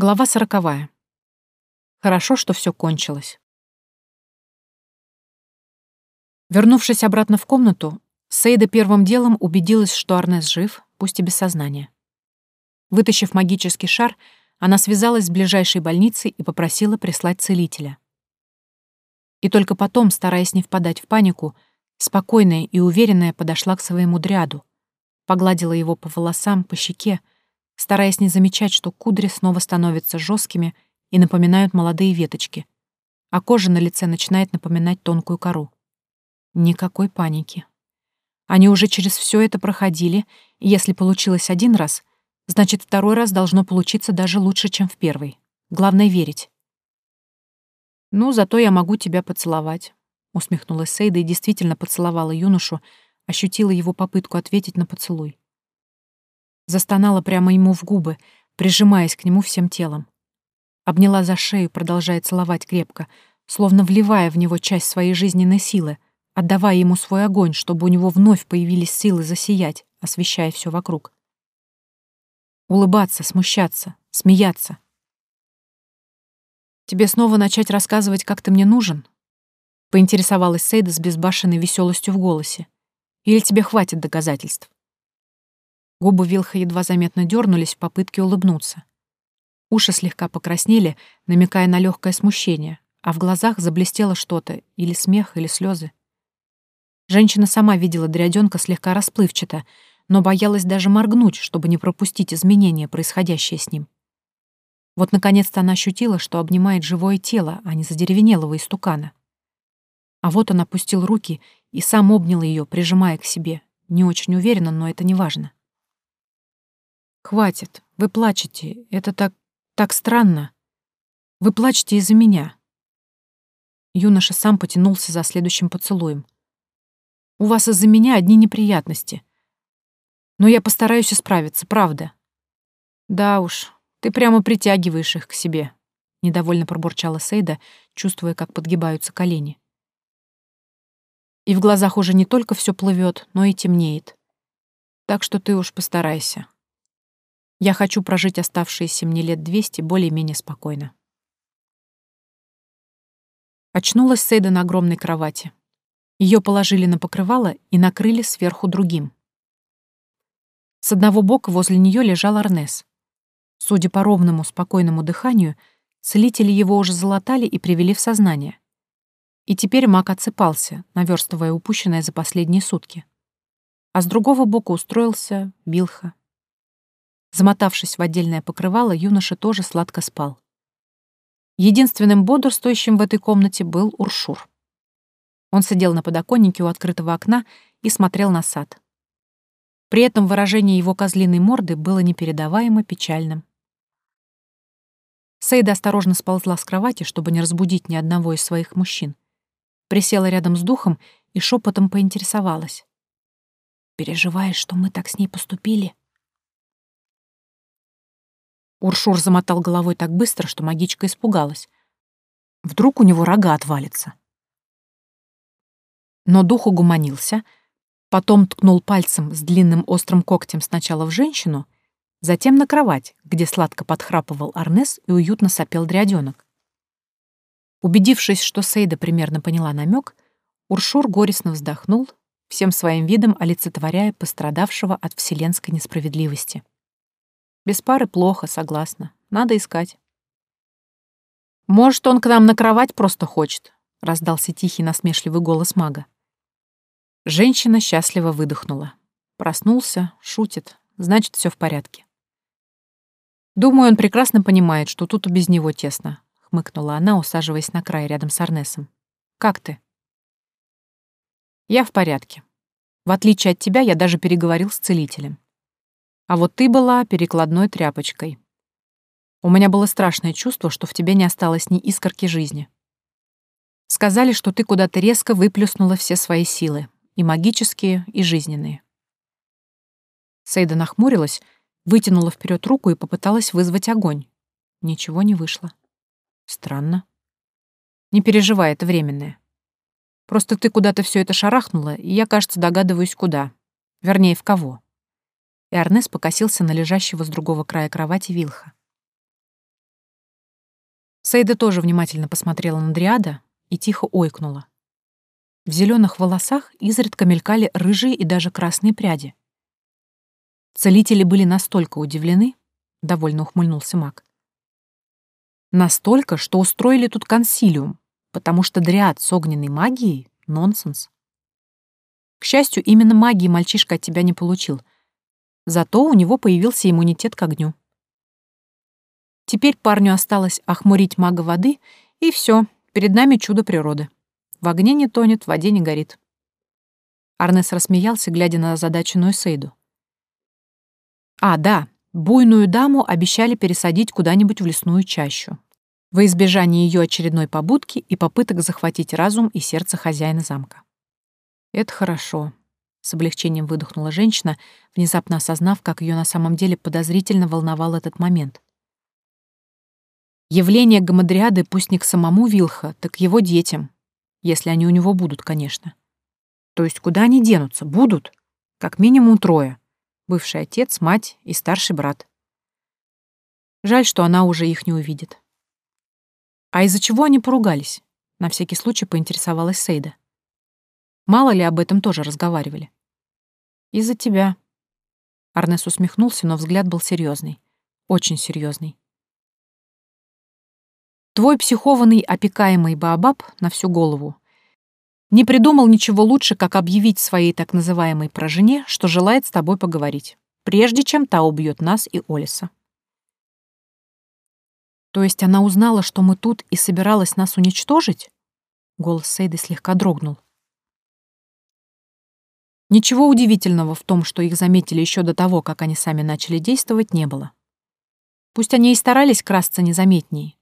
Глава сороковая. Хорошо, что все кончилось. Вернувшись обратно в комнату, Сейда первым делом убедилась, что Арнес жив, пусть и без сознания. Вытащив магический шар, она связалась с ближайшей больницей и попросила прислать целителя. И только потом, стараясь не впадать в панику, спокойная и уверенная подошла к своему дряду, погладила его по волосам, по щеке, стараясь не замечать, что кудри снова становятся жесткими и напоминают молодые веточки, а кожа на лице начинает напоминать тонкую кору. Никакой паники. Они уже через все это проходили, и если получилось один раз, значит, второй раз должно получиться даже лучше, чем в первый. Главное — верить. «Ну, зато я могу тебя поцеловать», — усмехнулась Сейда и действительно поцеловала юношу, ощутила его попытку ответить на поцелуй. Застонала прямо ему в губы, прижимаясь к нему всем телом. Обняла за шею, продолжая целовать крепко, словно вливая в него часть своей жизненной силы, отдавая ему свой огонь, чтобы у него вновь появились силы засиять, освещая все вокруг. Улыбаться, смущаться, смеяться. «Тебе снова начать рассказывать, как ты мне нужен?» — поинтересовалась Сейда с безбашенной веселостью в голосе. «Или тебе хватит доказательств?» Губы Вилха едва заметно дернулись в попытке улыбнуться. Уши слегка покраснели, намекая на легкое смущение, а в глазах заблестело что-то, или смех, или слезы. Женщина сама видела дряденка слегка расплывчато, но боялась даже моргнуть, чтобы не пропустить изменения, происходящие с ним. Вот наконец-то она ощутила, что обнимает живое тело, а не задеревенелого истукана. А вот он опустил руки и сам обнял ее, прижимая к себе. Не очень уверенно, но это не важно. Хватит. Вы плачете. Это так... так странно. Вы плачете из-за меня. Юноша сам потянулся за следующим поцелуем. У вас из-за меня одни неприятности. Но я постараюсь исправиться, правда. Да уж, ты прямо притягиваешь их к себе, недовольно пробурчала Сейда, чувствуя, как подгибаются колени. И в глазах уже не только все плывет, но и темнеет. Так что ты уж постарайся. Я хочу прожить оставшиеся мне лет двести более-менее спокойно. Очнулась Сейда на огромной кровати. Ее положили на покрывало и накрыли сверху другим. С одного бока возле нее лежал Арнес. Судя по ровному, спокойному дыханию, целители его уже залатали и привели в сознание. И теперь маг отсыпался, наверстывая упущенное за последние сутки. А с другого бока устроился Билха. Замотавшись в отдельное покрывало, юноша тоже сладко спал. Единственным бодрствующим в этой комнате был Уршур. Он сидел на подоконнике у открытого окна и смотрел на сад. При этом выражение его козлиной морды было непередаваемо печальным. Сейда осторожно сползла с кровати, чтобы не разбудить ни одного из своих мужчин. Присела рядом с духом и шепотом поинтересовалась. «Переживаешь, что мы так с ней поступили?» Уршур замотал головой так быстро, что магичка испугалась. Вдруг у него рога отвалится. Но дух угуманился, потом ткнул пальцем с длинным острым когтем сначала в женщину, затем на кровать, где сладко подхрапывал Арнес и уютно сопел дряденок. Убедившись, что Сейда примерно поняла намек, Уршур горестно вздохнул, всем своим видом олицетворяя пострадавшего от вселенской несправедливости. Без пары плохо, согласна. Надо искать. «Может, он к нам на кровать просто хочет?» — раздался тихий насмешливый голос мага. Женщина счастливо выдохнула. Проснулся, шутит, значит, все в порядке. «Думаю, он прекрасно понимает, что тут без него тесно», — хмыкнула она, усаживаясь на край рядом с Арнесом. «Как ты?» «Я в порядке. В отличие от тебя, я даже переговорил с целителем. А вот ты была перекладной тряпочкой. У меня было страшное чувство, что в тебе не осталось ни искорки жизни. Сказали, что ты куда-то резко выплюснула все свои силы, и магические, и жизненные. Сейда нахмурилась, вытянула вперед руку и попыталась вызвать огонь. Ничего не вышло. Странно. Не переживай, это временное. Просто ты куда-то все это шарахнула, и я, кажется, догадываюсь, куда. Вернее, в кого и Арнес покосился на лежащего с другого края кровати Вилха. Сейда тоже внимательно посмотрела на Дриада и тихо ойкнула. В зеленых волосах изредка мелькали рыжие и даже красные пряди. Целители были настолько удивлены, — довольно ухмыльнулся маг. Настолько, что устроили тут консилиум, потому что дриад с огненной магией — нонсенс. К счастью, именно магии мальчишка от тебя не получил. Зато у него появился иммунитет к огню. Теперь парню осталось охмурить мага воды, и все, перед нами чудо природы. В огне не тонет, в воде не горит. Арнес рассмеялся, глядя на озадаченную Сейду. А, да, буйную даму обещали пересадить куда-нибудь в лесную чащу. Во избежание ее очередной побудки и попыток захватить разум и сердце хозяина замка. Это хорошо. С облегчением выдохнула женщина, внезапно осознав, как ее на самом деле подозрительно волновал этот момент. Явление гамадриады пусть не к самому Вилха, так к его детям, если они у него будут, конечно. То есть куда они денутся? Будут? Как минимум трое. Бывший отец, мать и старший брат. Жаль, что она уже их не увидит. А из-за чего они поругались? На всякий случай поинтересовалась Сейда. Мало ли об этом тоже разговаривали. Из-за тебя. Арнес усмехнулся, но взгляд был серьезный, Очень серьезный. Твой психованный опекаемый Баобаб на всю голову не придумал ничего лучше, как объявить своей так называемой прожене, что желает с тобой поговорить, прежде чем та убьет нас и Олиса. То есть она узнала, что мы тут и собиралась нас уничтожить? Голос Сейды слегка дрогнул. Ничего удивительного в том, что их заметили еще до того, как они сами начали действовать, не было. Пусть они и старались красться незаметнее,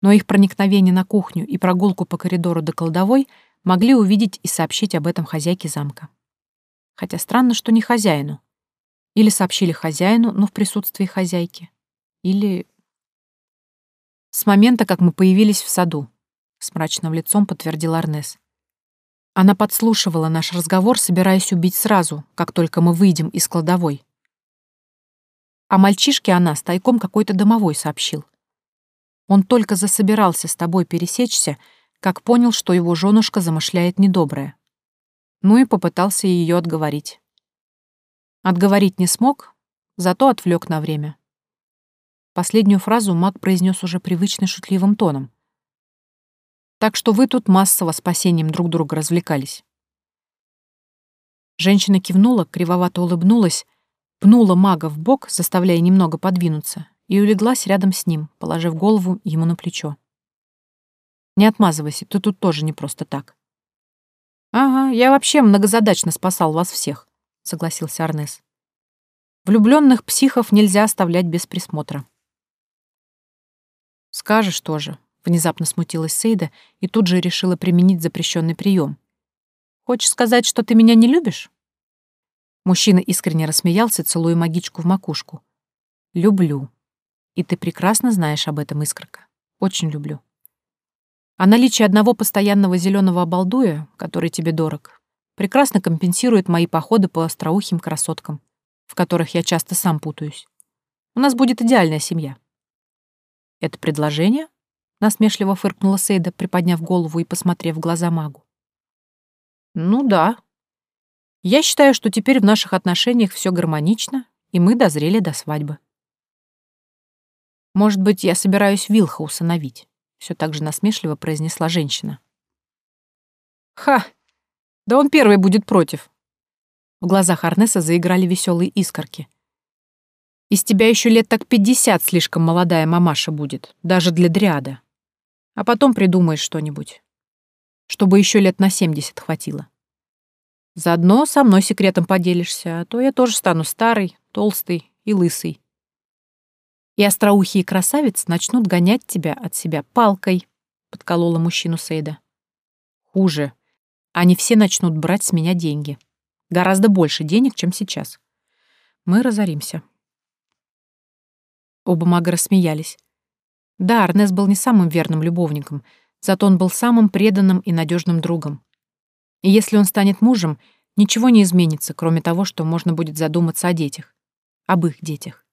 но их проникновение на кухню и прогулку по коридору до кладовой могли увидеть и сообщить об этом хозяйке замка. Хотя странно, что не хозяину. Или сообщили хозяину, но в присутствии хозяйки. Или... С момента, как мы появились в саду, с мрачным лицом подтвердил Арнес. Она подслушивала наш разговор, собираясь убить сразу, как только мы выйдем из кладовой. А мальчишке она с тайком какой-то домовой сообщил. Он только засобирался с тобой пересечься, как понял, что его женушка замышляет недоброе. Ну и попытался ее отговорить. Отговорить не смог, зато отвлек на время. Последнюю фразу маг произнес уже привычно шутливым тоном. Так что вы тут массово спасением друг друга развлекались. Женщина кивнула, кривовато улыбнулась, пнула мага в бок, заставляя немного подвинуться, и улеглась рядом с ним, положив голову ему на плечо. «Не отмазывайся, ты тут тоже не просто так». «Ага, я вообще многозадачно спасал вас всех», — согласился Арнес. «Влюбленных психов нельзя оставлять без присмотра». «Скажешь тоже», Внезапно смутилась Сейда и тут же решила применить запрещенный прием. «Хочешь сказать, что ты меня не любишь?» Мужчина искренне рассмеялся, целуя магичку в макушку. «Люблю. И ты прекрасно знаешь об этом, Искорка. Очень люблю. А наличие одного постоянного зеленого обалдуя, который тебе дорог, прекрасно компенсирует мои походы по остроухим красоткам, в которых я часто сам путаюсь. У нас будет идеальная семья». «Это предложение?» Насмешливо фыркнула Сейда, приподняв голову и посмотрев в глаза магу. Ну да. Я считаю, что теперь в наших отношениях все гармонично, и мы дозрели до свадьбы. Может быть, я собираюсь Вилха усыновить, все так же насмешливо произнесла женщина. Ха! Да он первый будет против. В глазах Арнеса заиграли веселые искорки. Из тебя еще лет так пятьдесят слишком молодая мамаша будет, даже для дриада. А потом придумаешь что-нибудь. Чтобы еще лет на семьдесят хватило. Заодно со мной секретом поделишься, а то я тоже стану старый, толстый и лысый. И остроухие красавиц начнут гонять тебя от себя палкой, подколола мужчину Сейда. Хуже. Они все начнут брать с меня деньги. Гораздо больше денег, чем сейчас. Мы разоримся. Оба мага рассмеялись. Да, Арнес был не самым верным любовником, зато он был самым преданным и надежным другом. И если он станет мужем, ничего не изменится, кроме того, что можно будет задуматься о детях. Об их детях.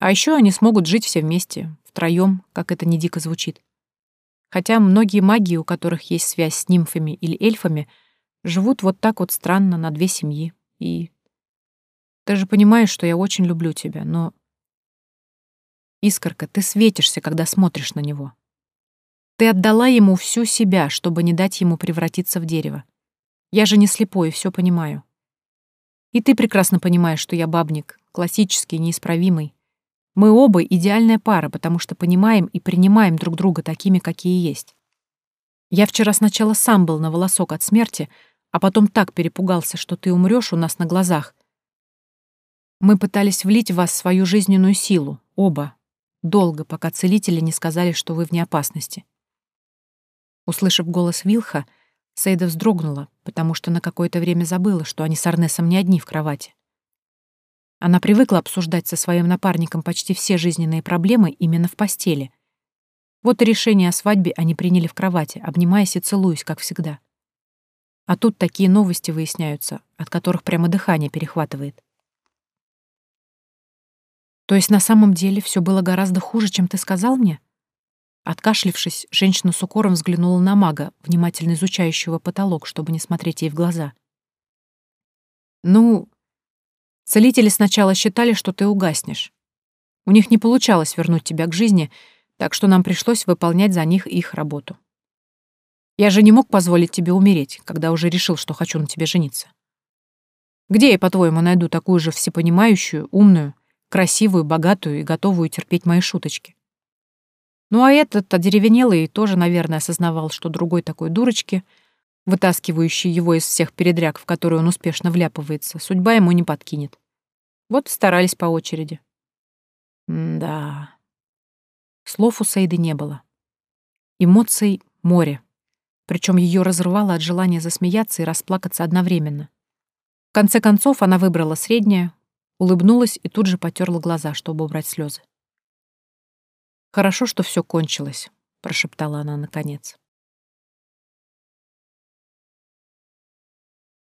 А еще они смогут жить все вместе, втроем, как это не дико звучит. Хотя многие маги, у которых есть связь с нимфами или эльфами, живут вот так вот странно на две семьи. И ты же понимаешь, что я очень люблю тебя, но... Искорка, ты светишься, когда смотришь на него. Ты отдала ему всю себя, чтобы не дать ему превратиться в дерево. Я же не слепой и все понимаю. И ты прекрасно понимаешь, что я бабник, классический, неисправимый. Мы оба идеальная пара, потому что понимаем и принимаем друг друга такими, какие есть. Я вчера сначала сам был на волосок от смерти, а потом так перепугался, что ты умрёшь у нас на глазах. Мы пытались влить в вас свою жизненную силу, оба, долго, пока целители не сказали, что вы вне опасности. Услышав голос Вилха, Сейда вздрогнула, потому что на какое-то время забыла, что они с Арнесом не одни в кровати. Она привыкла обсуждать со своим напарником почти все жизненные проблемы именно в постели. Вот и решение о свадьбе они приняли в кровати, обнимаясь и целуясь, как всегда. А тут такие новости выясняются, от которых прямо дыхание перехватывает. То есть на самом деле все было гораздо хуже, чем ты сказал мне? Откашлившись, женщина с укором взглянула на мага, внимательно изучающего потолок, чтобы не смотреть ей в глаза. «Ну, Целители сначала считали, что ты угаснешь. У них не получалось вернуть тебя к жизни, так что нам пришлось выполнять за них их работу. Я же не мог позволить тебе умереть, когда уже решил, что хочу на тебе жениться. Где я, по-твоему, найду такую же всепонимающую, умную, красивую, богатую и готовую терпеть мои шуточки? Ну а этот одеревенелый тоже, наверное, осознавал, что другой такой дурочки — вытаскивающий его из всех передряг, в которые он успешно вляпывается, судьба ему не подкинет. Вот старались по очереди. Да. Слов у Сайды не было. Эмоций — море. Причем ее разрывало от желания засмеяться и расплакаться одновременно. В конце концов она выбрала среднее, улыбнулась и тут же потерла глаза, чтобы убрать слезы. «Хорошо, что все кончилось», — прошептала она наконец.